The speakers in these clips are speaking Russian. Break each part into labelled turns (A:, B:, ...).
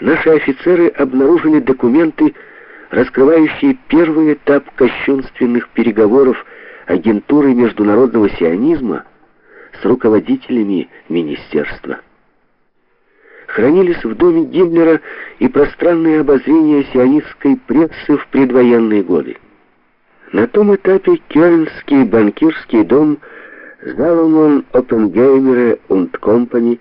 A: наши офицеры обнаружили документы, раскрывающие первый этап кощунственных переговоров агентуры международного сионизма с руководителями министерства. Хранились в доме Гиммлера и пространные обозрения сионистской прессы в предвоенные годы. На том этапе Кёльнский банкирский дом Заломон Оппенгеймере und Company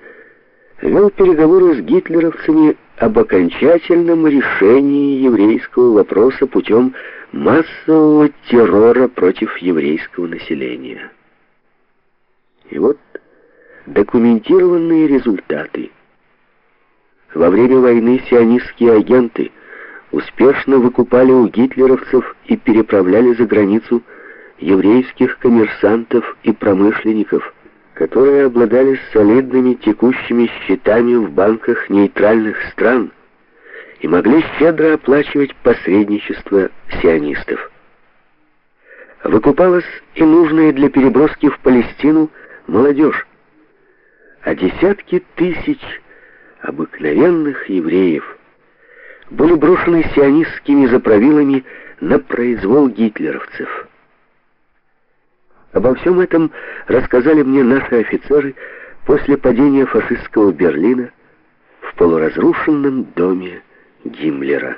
A: вел переговоры с гитлеровцами об окончательном решении еврейского вопроса путем массового террора против еврейского населения. И вот документированные результаты. Во время войны сионистские агенты успешно выкупали у гитлеровцев и переправляли за границу еврейских коммерсантов и промышленников, которые обладали солидными текущими счетами в банках нейтральных стран и могли щедро оплачивать посредничество сионистов. Выкупалась и нужная для переброски в Палестину молодежь, а десятки тысяч обыкновенных евреев были брошены сионистскими заправилами на произвол гитлеровцев. Обо всем этом рассказали мне наши офицеры после падения фашистского Берлина в полуразрушенном доме Гиммлера.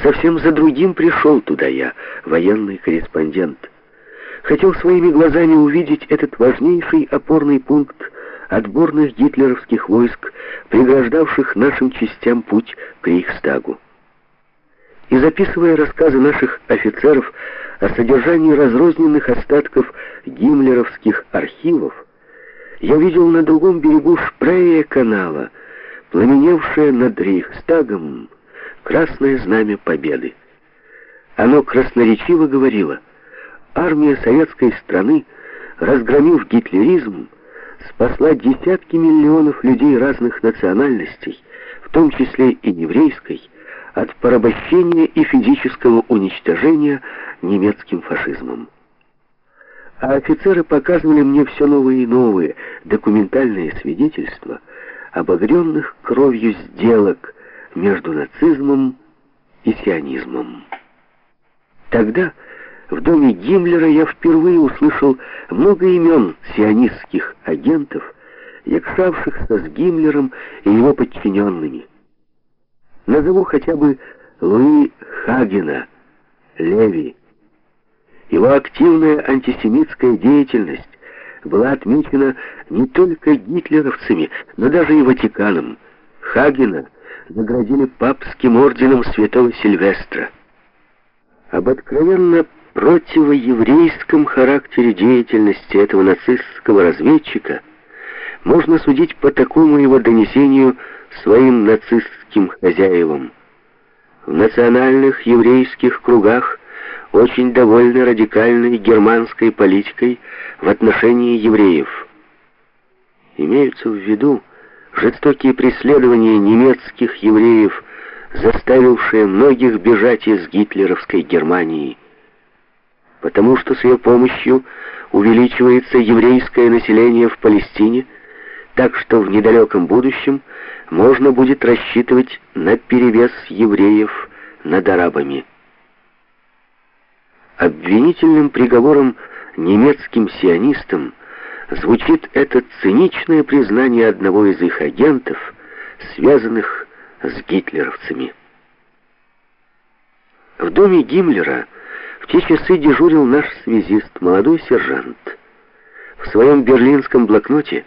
A: Совсем за другим пришел туда я, военный корреспондент. Хотел своими глазами увидеть этот важнейший опорный пункт отборных гитлеровских войск, преграждавших нашим частям путь к Рейхстагу. И записывая рассказы наших офицеров о содержании разрозненных остатков гиммлеровских архивов, я видел на другом берегу Шпрея канала, пламеневшее над Рейхстагом, красное знамя победы. Оно красноречиво говорило, армия советской страны, разгромив гитлеризм, спасла десятки миллионов людей разных национальностей, в том числе и еврейской, от порабощения и физического уничтожения немецким фашизмом. А офицеры показывали мне все новые и новые документальные свидетельства обогренных кровью сделок между нацизмом и сионизмом. Тогда в доме Гиммлера я впервые услышал много имен сионистских агентов, якшавшихся с Гиммлером и его подчиненными. Назову хотя бы Луи Хагена, Леви. Его активная антисемитская деятельность была отмечена не только гитлеровцами, но даже и Ватиканом. Хагена наградили папским орденом святого Сильвестра. Об откровенно противоеврейском характере деятельности этого нацистского разведчика можно судить по такому его донесению своим нацистским хозяевам. В национальных еврейских кругах очень довольны радикальной германской политикой в отношении евреев. Имеются в виду жестокие преследования немецких евреев, заставившие многих бежать из гитлеровской Германии, потому что с ее помощью увеличивается еврейское население в Палестине, так что в недалеком будущем можно будет рассчитывать на перевес евреев над арабами. Обвинительным приговором немецким сионистам звучит это циничное признание одного из их агентов, связанных с гитлеровцами. В доме Гиммлера в те часы дежурил наш связист, молодой сержант. В своем берлинском блокноте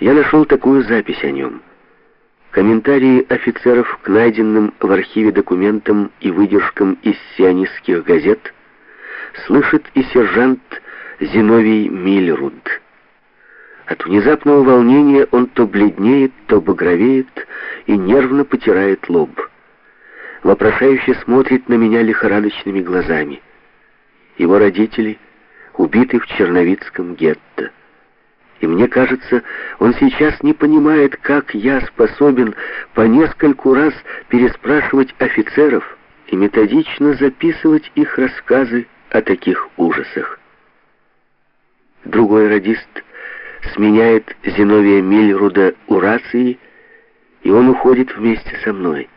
A: я нашел такую запись о нем. Комментарии офицеров к найденным в архиве документам и выдержкам из сионистских газет слышит и сержант Зиновий Мильруд. От внезапного волнения он то бледнеет, то багровеет и нервно потирает лоб. Вопрошающе смотрит на меня лихорадочными глазами. Его родители убиты в Черновицком гетто. И мне кажется, он сейчас не понимает, как я способен по нескольку раз переспрашивать офицеров и методично записывать их рассказы о таких ужасах. Другой радист сменяет Зиновия Мильруда у рации и он уходит вместе со мной.